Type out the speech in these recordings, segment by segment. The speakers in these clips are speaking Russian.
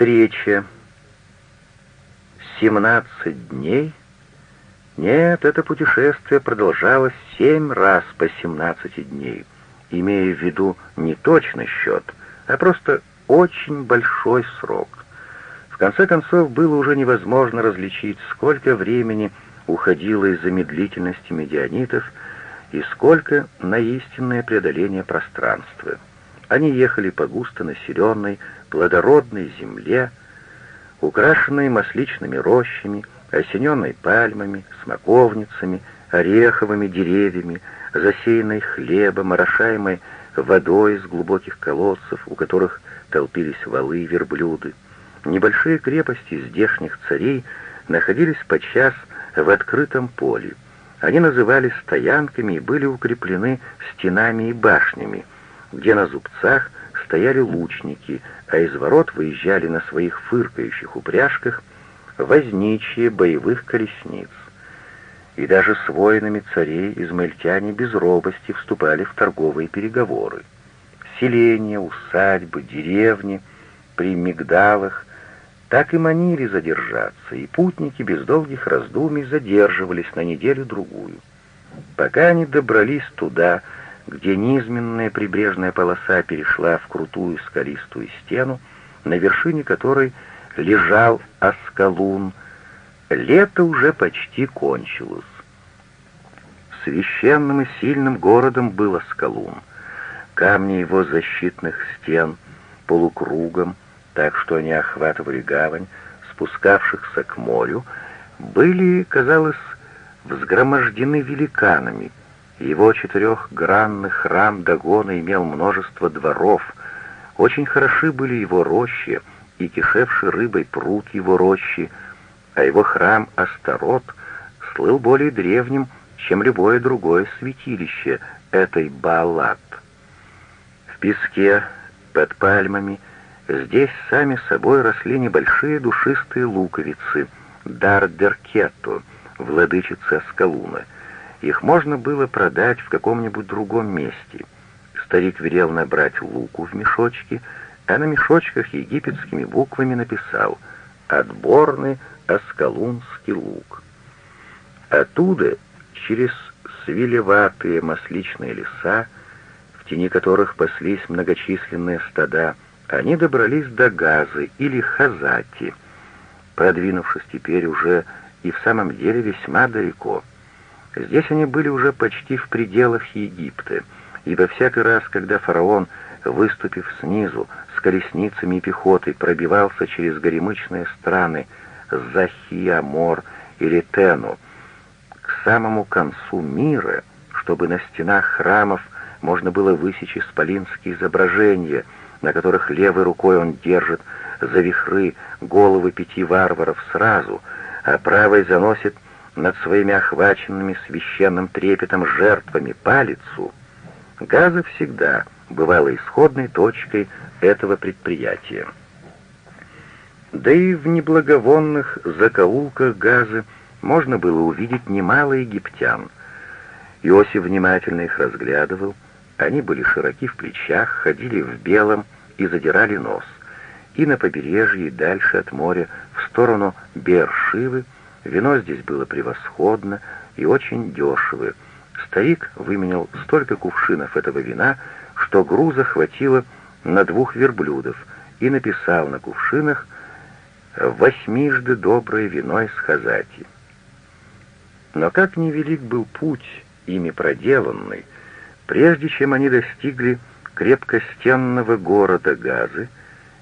Встреча. Семнадцать дней? Нет, это путешествие продолжалось семь раз по семнадцати дней, имея в виду не точный счет, а просто очень большой срок. В конце концов, было уже невозможно различить, сколько времени уходило из-за медлительности медианитов и сколько на истинное преодоление пространства. Они ехали по густо населенной, плодородной земле, украшенной масличными рощами, осененной пальмами, смоковницами, ореховыми деревьями, засеянной хлебом, орошаемой водой из глубоких колодцев, у которых толпились валы и верблюды. Небольшие крепости здешних царей находились подчас в открытом поле. Они назывались стоянками и были укреплены стенами и башнями, где на зубцах стояли лучники, а из ворот выезжали на своих фыркающих упряжках возничие боевых колесниц. И даже с воинами царей измельтяне без робости вступали в торговые переговоры. Селения, усадьбы, деревни при мигдалах так и манили задержаться, и путники без долгих раздумий задерживались на неделю-другую. Пока они добрались туда, где низменная прибрежная полоса перешла в крутую скалистую стену, на вершине которой лежал Аскалун, лето уже почти кончилось. Священным и сильным городом был Аскалун. Камни его защитных стен полукругом, так что они охватывали гавань, спускавшихся к морю, были, казалось, взгромождены великанами. Его четырехгранный храм Дагона имел множество дворов. Очень хороши были его рощи и кишевший рыбой пруд его рощи, а его храм Астарот слыл более древним, чем любое другое святилище этой Баалат. В песке, под пальмами, здесь сами собой росли небольшие душистые луковицы, дардеркетто, владычицы Аскалуна. Их можно было продать в каком-нибудь другом месте. Старик велел набрать луку в мешочки, а на мешочках египетскими буквами написал «Отборный Аскалунский лук». Оттуда, через свилеватые масличные леса, в тени которых паслись многочисленные стада, они добрались до Газы или Хазати, продвинувшись теперь уже и в самом деле весьма далеко. Здесь они были уже почти в пределах Египта, ибо всякий раз, когда фараон, выступив снизу, с колесницами и пехотой пробивался через горемычные страны Захиамор или Тену к самому концу мира, чтобы на стенах храмов можно было высечь исполинские изображения, на которых левой рукой он держит за вихры головы пяти варваров сразу, а правой заносит над своими охваченными священным трепетом жертвами палицу, Газа всегда бывала исходной точкой этого предприятия. Да и в неблаговонных закоулках Газы можно было увидеть немало египтян. Иосиф внимательно их разглядывал, они были широки в плечах, ходили в белом и задирали нос. И на побережье, и дальше от моря, в сторону Бершивы, вино здесь было превосходно и очень дешево. Старик выменял столько кувшинов этого вина, что груза хватило на двух верблюдов, и написал на кувшинах «Восьмижды доброе вино из Хазати». Но как невелик был путь, ими проделанный, прежде чем они достигли крепкостенного города Газы,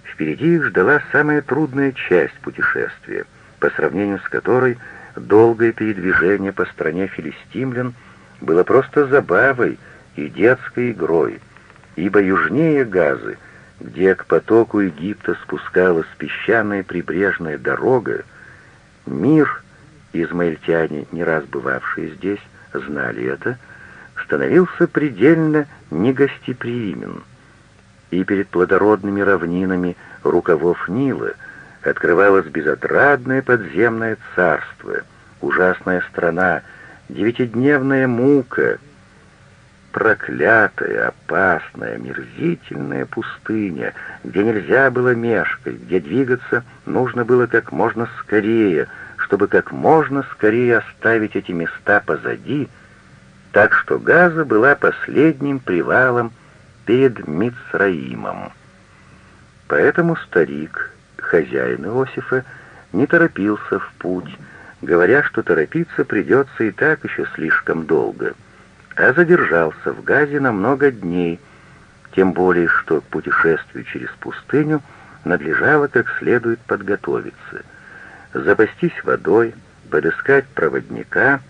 впереди их ждала самая трудная часть путешествия, по сравнению с которой долгое передвижение по стране филистимлян было просто забавой и детской игрой, ибо южнее Газы, где к потоку Египта спускалась песчаная прибрежная дорога, мир, измаильтяне, не раз бывавшие здесь, знали это, становился предельно негостеприимен, и перед плодородными равнинами рукавов Нила открывалось безотрадное подземное царство, ужасная страна, девятидневная мука — проклятая, опасная, мерзительная пустыня, где нельзя было мешкать, где двигаться нужно было как можно скорее, чтобы как можно скорее оставить эти места позади, так что Газа была последним привалом перед Мицраимом. Поэтому старик, хозяин Иосифа, не торопился в путь, говоря, что торопиться придется и так еще слишком долго, а задержался в Газе на много дней, тем более, что к путешествию через пустыню надлежало как следует подготовиться, запастись водой, подыскать проводника,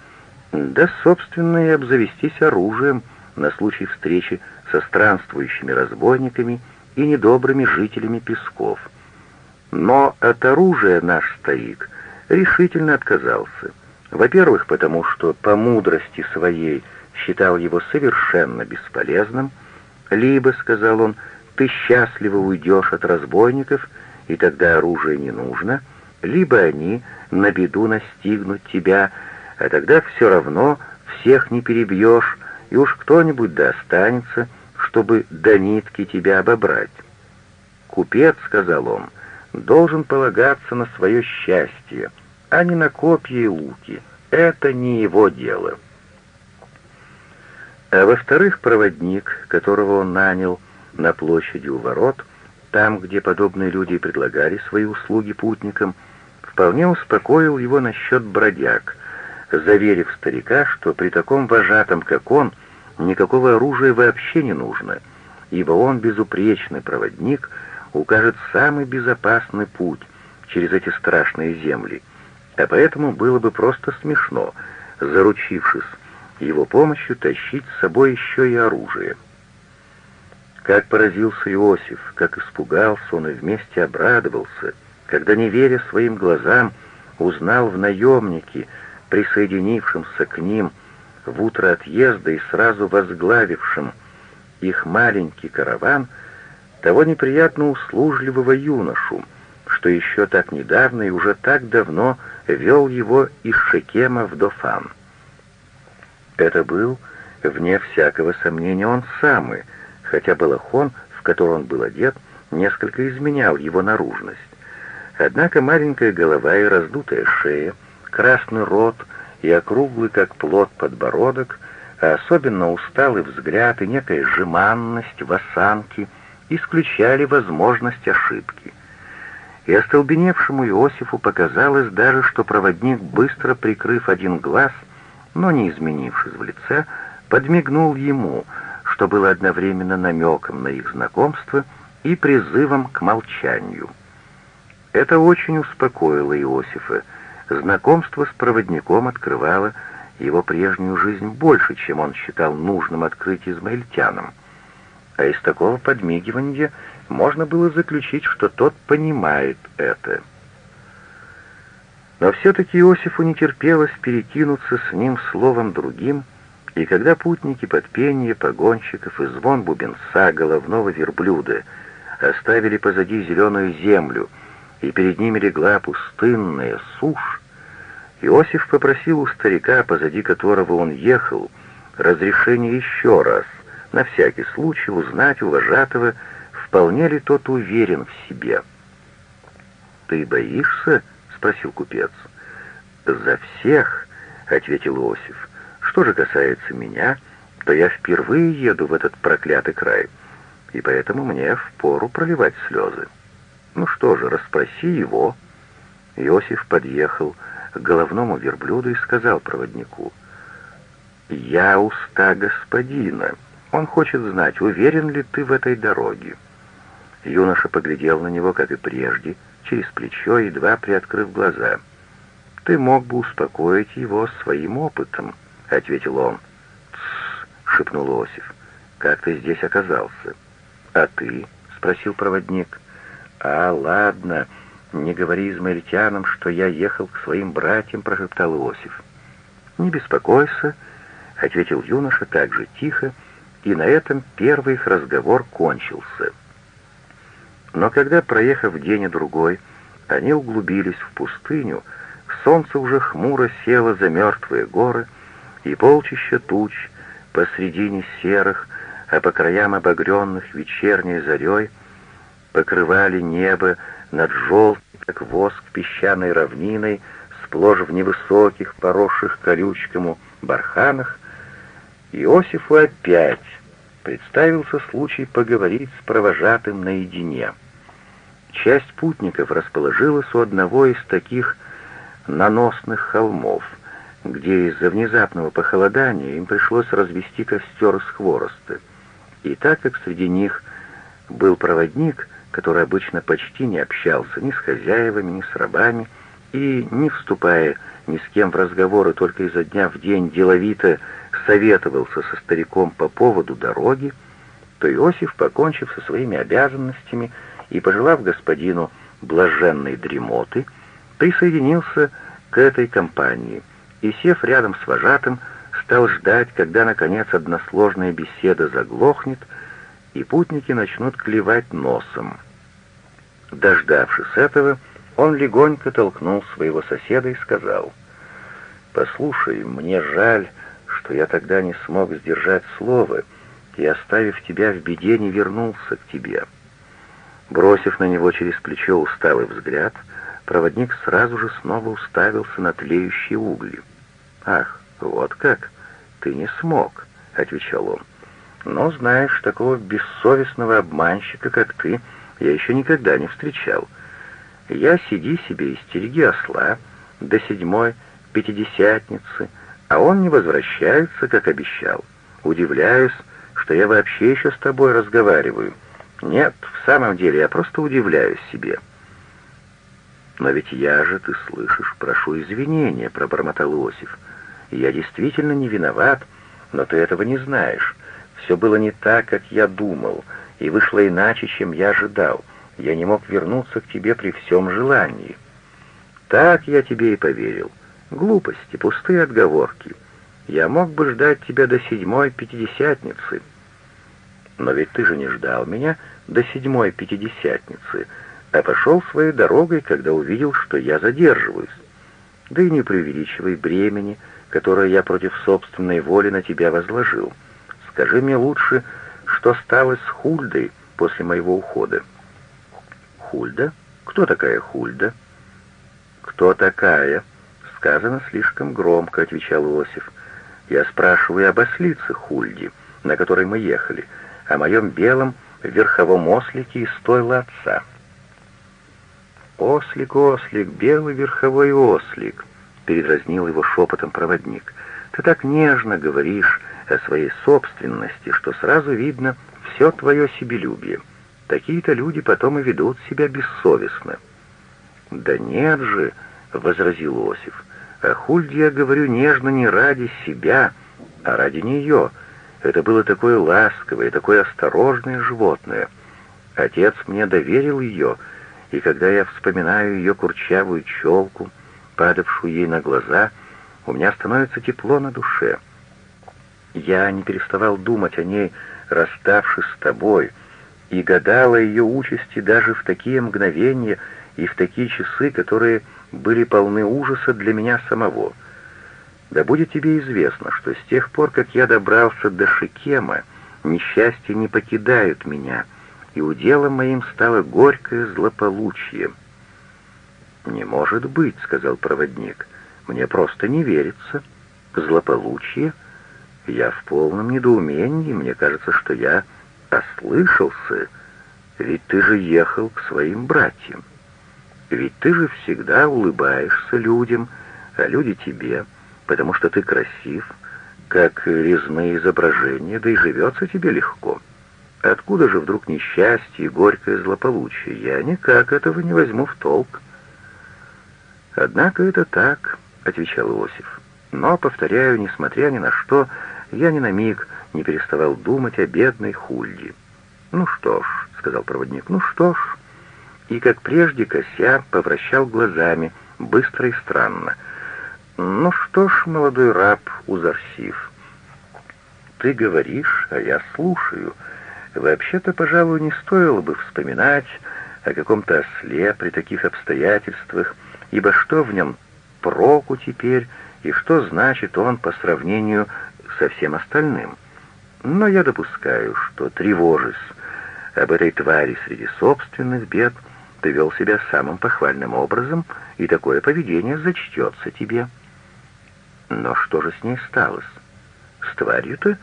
да, собственно, и обзавестись оружием на случай встречи со странствующими разбойниками и недобрыми жителями Песков. Но от оружия наш старик решительно отказался. Во-первых, потому что по мудрости своей считал его совершенно бесполезным, либо, сказал он, ты счастливо уйдешь от разбойников, и тогда оружие не нужно, либо они на беду настигнут тебя, а тогда все равно всех не перебьешь, и уж кто-нибудь да останется, чтобы до нитки тебя обобрать. «Купец», — сказал он, — «должен полагаться на свое счастье, а не на копья и луки. Это не его дело». А во-вторых, проводник, которого он нанял на площади у ворот, там, где подобные люди предлагали свои услуги путникам, вполне успокоил его насчет бродяг, заверив старика, что при таком вожатом, как он, никакого оружия вообще не нужно, ибо он безупречный проводник, укажет самый безопасный путь через эти страшные земли, а поэтому было бы просто смешно, заручившись его помощью, тащить с собой еще и оружие. Как поразился Иосиф, как испугался он и вместе обрадовался, когда, не веря своим глазам, узнал в наемнике, присоединившемся к ним в утро отъезда и сразу возглавившем их маленький караван, того неприятно услужливого юношу, что еще так недавно и уже так давно вел его из Шекема в Дофан. Это был, вне всякого сомнения, он самый, хотя балахон, в который он был одет, несколько изменял его наружность. Однако маленькая голова и раздутая шея, красный рот и округлый, как плод, подбородок, а особенно усталый взгляд и некая жеманность в осанке исключали возможность ошибки. И остолбеневшему Иосифу показалось даже, что проводник, быстро прикрыв один глаз, но не изменившись в лице, подмигнул ему, что было одновременно намеком на их знакомство и призывом к молчанию. Это очень успокоило Иосифа. Знакомство с проводником открывало его прежнюю жизнь больше, чем он считал нужным открыть измаильтянам. А из такого подмигивания можно было заключить, что тот понимает это. Но все-таки Иосифу не терпелось перекинуться с ним словом другим, и когда путники под пение погонщиков и звон бубенца головного верблюда оставили позади зеленую землю, и перед ними легла пустынная сушь, Иосиф попросил у старика, позади которого он ехал, разрешения еще раз, на всякий случай, узнать у вожатого, вполне ли тот уверен в себе. «Ты боишься?» — спросил купец. «За всех», — ответил Иосиф. «Что же касается меня, то я впервые еду в этот проклятый край, и поэтому мне впору проливать слезы. Ну что же, расспроси его». Иосиф подъехал к головному верблюду и сказал проводнику, «Я уста господина. Он хочет знать, уверен ли ты в этой дороге». Юноша поглядел на него, как и прежде, — через плечо, едва приоткрыв глаза. «Ты мог бы успокоить его своим опытом», — ответил он. «Тссс», — шепнул Осиф. «Как ты здесь оказался?» «А ты?» — спросил проводник. «А, ладно, не говори измаильтянам, что я ехал к своим братьям», — прошептал Иосиф. «Не беспокойся», — ответил юноша так же тихо, и на этом первый их разговор кончился. Но когда, проехав день и другой, они углубились в пустыню, солнце уже хмуро село за мертвые горы, и полчища туч посредине серых, а по краям обогренных вечерней зарей, покрывали небо над желтой, как воск песчаной равниной, сплошь в невысоких, поросших колючкому барханах, Иосифу опять представился случай поговорить с провожатым наедине. Часть путников расположилась у одного из таких наносных холмов, где из-за внезапного похолодания им пришлось развести костер из хвороста. И так как среди них был проводник, который обычно почти не общался ни с хозяевами, ни с рабами, и, не вступая ни с кем в разговоры, только изо дня в день деловито советовался со стариком по поводу дороги, то Иосиф, покончив со своими обязанностями и пожелав господину блаженной дремоты, присоединился к этой компании и, сев рядом с вожатым, стал ждать, когда, наконец, односложная беседа заглохнет, и путники начнут клевать носом. Дождавшись этого, он легонько толкнул своего соседа и сказал, «Послушай, мне жаль, что я тогда не смог сдержать слово и, оставив тебя в беде, не вернулся к тебе». Бросив на него через плечо усталый взгляд, проводник сразу же снова уставился на тлеющие угли. «Ах, вот как! Ты не смог!» — отвечал он. «Но знаешь, такого бессовестного обманщика, как ты, я еще никогда не встречал. Я сиди себе и стереги осла до седьмой пятидесятницы, а он не возвращается, как обещал. Удивляюсь, что я вообще еще с тобой разговариваю. Нет, в самом деле, я просто удивляюсь себе. Но ведь я же, ты слышишь, прошу извинения, пробормотал Иосиф. Я действительно не виноват, но ты этого не знаешь. Все было не так, как я думал, и вышло иначе, чем я ожидал я не мог вернуться к тебе при всем желании. Так я тебе и поверил. Глупости, пустые отговорки. Я мог бы ждать тебя до седьмой пятидесятницы. Но ведь ты же не ждал меня до седьмой пятидесятницы, а пошел своей дорогой, когда увидел, что я задерживаюсь. Да и не преувеличивай бремени, которое я против собственной воли на тебя возложил. Скажи мне лучше, что стало с Хульдой после моего ухода. Хульда? Кто такая Хульда? Кто такая? Сказано слишком громко, отвечал Иосиф. Я спрашиваю об ослице Хульде, на которой мы ехали, о моем белом верховом ослике из стойла отца. «Ослик, ослик, белый верховой ослик», — передразнил его шепотом проводник. «Ты так нежно говоришь о своей собственности, что сразу видно все твое себелюбие. Такие-то люди потом и ведут себя бессовестно». «Да нет же», — возразил Осиф, — «о Хульде я говорю нежно не ради себя, а ради нее. Это было такое ласковое, такое осторожное животное. Отец мне доверил ее, и когда я вспоминаю ее курчавую челку, падавшую ей на глаза, у меня становится тепло на душе. Я не переставал думать о ней, расставшись с тобой, — и гадала ее участи даже в такие мгновения и в такие часы, которые были полны ужаса для меня самого. Да будет тебе известно, что с тех пор, как я добрался до Шикема, несчастья не покидают меня, и уделом моим стало горькое злополучие. «Не может быть», — сказал проводник, — «мне просто не верится. Злополучие? Я в полном недоумении, мне кажется, что я ослышался, ведь ты же ехал к своим братьям. Ведь ты же всегда улыбаешься людям, а люди тебе, потому что ты красив, как резные изображения, да и живется тебе легко. Откуда же вдруг несчастье и горькое злополучие? Я никак этого не возьму в толк. Однако это так, — отвечал Иосиф. Но, повторяю, несмотря ни на что, я ни на миг не переставал думать о бедной Хульде. «Ну что ж», — сказал проводник, — «ну что ж». И, как прежде, кося повращал глазами, быстро и странно. «Ну что ж, молодой раб Узарсив, ты говоришь, а я слушаю. Вообще-то, пожалуй, не стоило бы вспоминать о каком-то осле при таких обстоятельствах, ибо что в нем проку теперь, и что значит он по сравнению со всем остальным. Но я допускаю, что, тревожись об этой твари среди собственных бед, ты вел себя самым похвальным образом, и такое поведение зачтется тебе. Но что же с ней сталось? С тварью-то?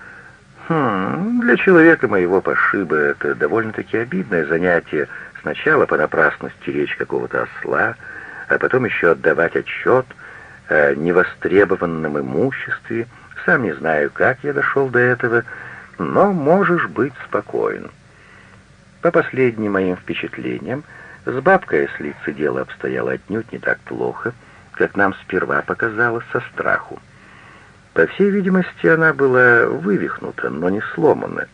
Хм, для человека моего пошиба это довольно-таки обидное занятие сначала понапрасну стеречь какого-то осла, а потом еще отдавать отчет о невостребованном имуществе. Сам не знаю, как я дошел до этого, но можешь быть спокоен. По последним моим впечатлениям, с бабкой ослицы дело обстояло отнюдь не так плохо, как нам сперва показалось со страху. По всей видимости, она была вывихнута, но не сломана.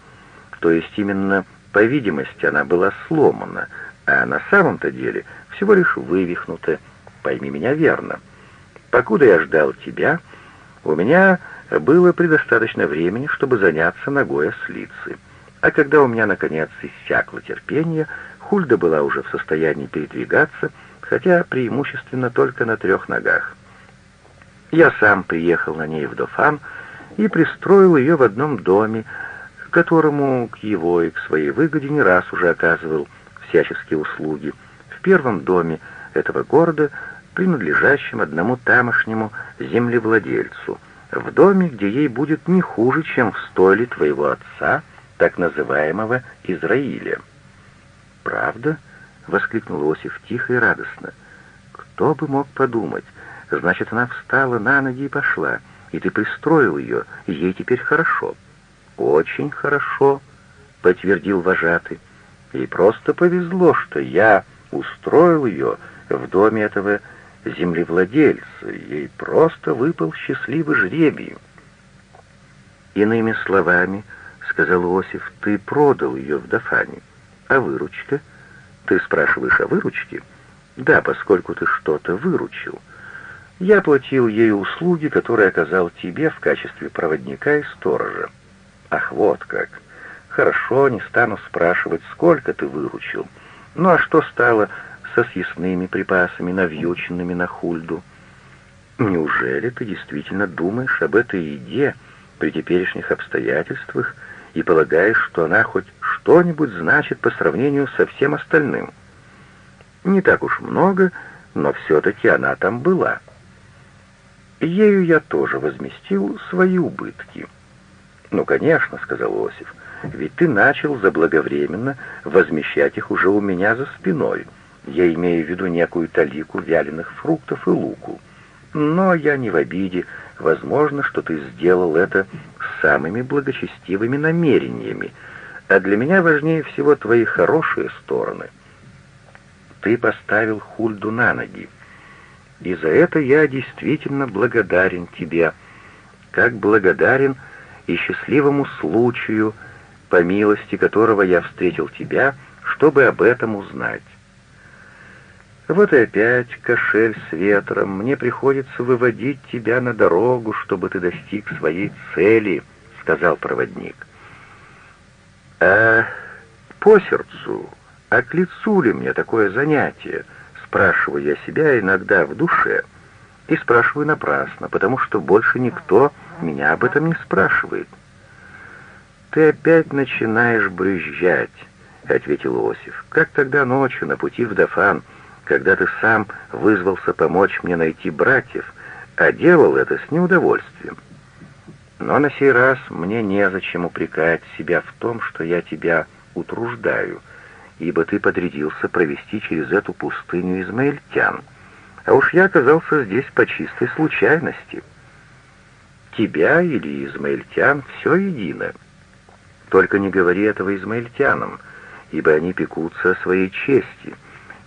То есть именно по видимости она была сломана, а на самом-то деле всего лишь вывихнута, пойми меня верно. Покуда я ждал тебя, у меня было предостаточно времени, чтобы заняться ногой ослицы. А когда у меня, наконец, иссякло терпение, Хульда была уже в состоянии передвигаться, хотя преимущественно только на трех ногах. Я сам приехал на ней в Дофан и пристроил ее в одном доме, которому к его и к своей выгоде не раз уже оказывал всяческие услуги. В первом доме этого города, принадлежащем одному тамошнему землевладельцу, в доме, где ей будет не хуже, чем в стойле твоего отца, так называемого Израиля. «Правда?» — воскликнул Осиф тихо и радостно. «Кто бы мог подумать? Значит, она встала на ноги и пошла, и ты пристроил ее, и ей теперь хорошо». «Очень хорошо», — подтвердил вожатый. «Ей просто повезло, что я устроил ее в доме этого землевладельца. Ей просто выпал счастливый жребий». «Иными словами», — сказал Осиф, — «ты продал ее в Дафане». А выручка? Ты спрашиваешь о выручке? Да, поскольку ты что-то выручил. Я платил ей услуги, которые оказал тебе в качестве проводника и сторожа. Ах, вот как. Хорошо, не стану спрашивать, сколько ты выручил. Ну а что стало со съестными припасами, навьюченными на хульду? Неужели ты действительно думаешь об этой еде при теперешних обстоятельствах и полагаешь, что она хоть что-нибудь значит по сравнению со всем остальным. Не так уж много, но все-таки она там была. Ею я тоже возместил свои убытки. «Ну, конечно», — сказал Осиф, — «ведь ты начал заблаговременно возмещать их уже у меня за спиной. Я имею в виду некую талику вяленых фруктов и луку. Но я не в обиде. Возможно, что ты сделал это с самыми благочестивыми намерениями, а для меня важнее всего твои хорошие стороны. Ты поставил Хульду на ноги, и за это я действительно благодарен тебе, как благодарен и счастливому случаю, по милости которого я встретил тебя, чтобы об этом узнать. Вот и опять кошель с ветром, мне приходится выводить тебя на дорогу, чтобы ты достиг своей цели, — сказал проводник. «А по сердцу, а к лицу ли мне такое занятие?» Спрашиваю я себя иногда в душе. И спрашиваю напрасно, потому что больше никто меня об этом не спрашивает. «Ты опять начинаешь брюзжать», — ответил Осиф. «Как тогда ночью на пути в Дафан, когда ты сам вызвался помочь мне найти братьев, а делал это с неудовольствием». Но на сей раз мне незачем упрекать себя в том, что я тебя утруждаю, ибо ты подрядился провести через эту пустыню измаильтян, а уж я оказался здесь по чистой случайности. Тебя или измаильтян все едино. Только не говори этого измаильтянам, ибо они пекутся о своей чести,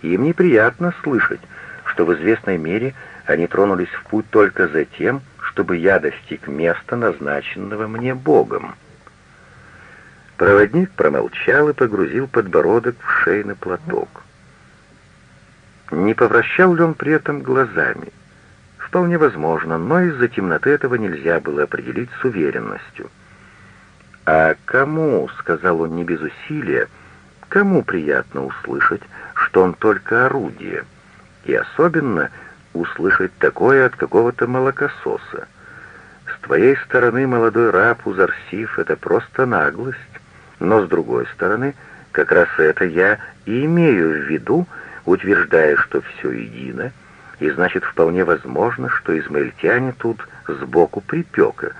и им неприятно слышать, что в известной мере они тронулись в путь только за тем, чтобы я достиг места, назначенного мне Богом. Проводник промолчал и погрузил подбородок в шейный платок. Не повращал ли он при этом глазами? Вполне возможно, но из-за темноты этого нельзя было определить с уверенностью. «А кому, — сказал он не без усилия, — кому приятно услышать, что он только орудие, и особенно — услышать такое от какого-то молокососа. С твоей стороны, молодой раб Узарсив, это просто наглость. Но с другой стороны, как раз это я и имею в виду, утверждая, что все едино, и значит вполне возможно, что измаильтяне тут сбоку припека.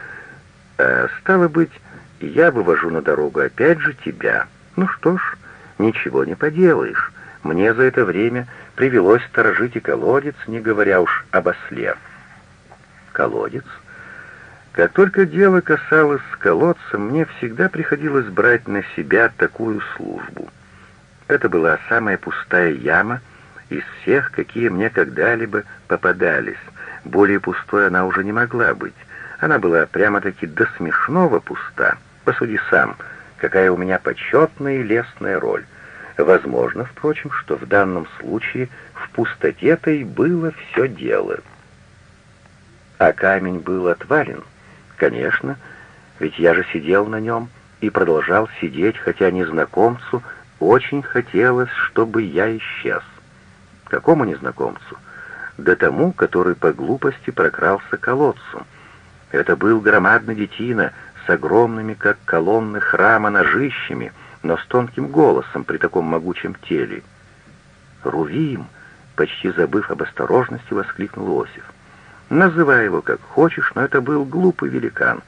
А стало быть, я вывожу на дорогу опять же тебя. Ну что ж, ничего не поделаешь. Мне за это время привелось сторожить и колодец, не говоря уж об осле. Колодец? Как только дело касалось колодца, мне всегда приходилось брать на себя такую службу. Это была самая пустая яма из всех, какие мне когда-либо попадались. Более пустой она уже не могла быть. Она была прямо-таки до смешного пуста. Посуди сам, какая у меня почетная и лестная роль. Возможно, впрочем, что в данном случае в пустоте-то и было все дело. А камень был отвален — Конечно, ведь я же сидел на нем и продолжал сидеть, хотя незнакомцу очень хотелось, чтобы я исчез. Какому незнакомцу? Да тому, который по глупости прокрался к колодцу. Это был громадный детина с огромными, как колонны храма, ножищами, но с тонким голосом при таком могучем теле. «Рувим!» — почти забыв об осторожности, воскликнул Осиф. Называй его как хочешь, но это был глупый великан.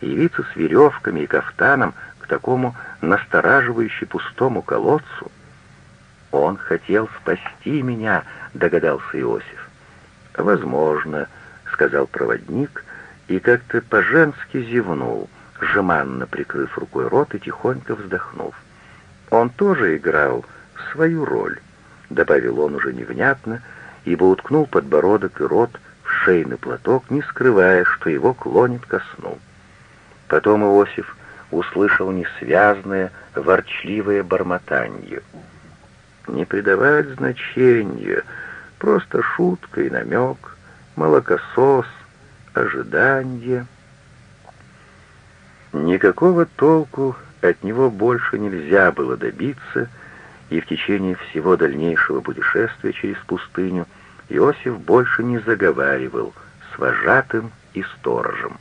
Явиться с веревками и кафтаном к такому настораживающе пустому колодцу. Он хотел спасти меня, догадался Иосиф. Возможно, сказал проводник и как-то по-женски зевнул, жеманно прикрыв рукой рот и тихонько вздохнув. Он тоже играл свою роль, добавил он уже невнятно, ибо уткнул подбородок и рот шейный платок, не скрывая, что его клонит ко сну. Потом Иосиф услышал несвязное, ворчливое бормотанье. Не придавать значения, просто шутка и намек, молокосос, ожидание. Никакого толку от него больше нельзя было добиться, и в течение всего дальнейшего путешествия через пустыню Иосиф больше не заговаривал с вожатым и сторожем.